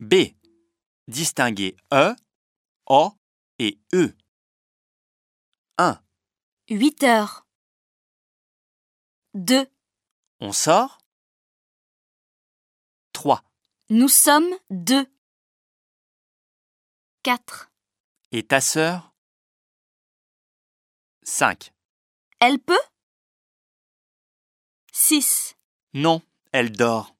B. Distinguer E, O et E. 1. 8 heures. 2. On sort 3. Nous sommes deux. 4. Et ta sœur? 5. Elle peut? 6. Non, elle dort.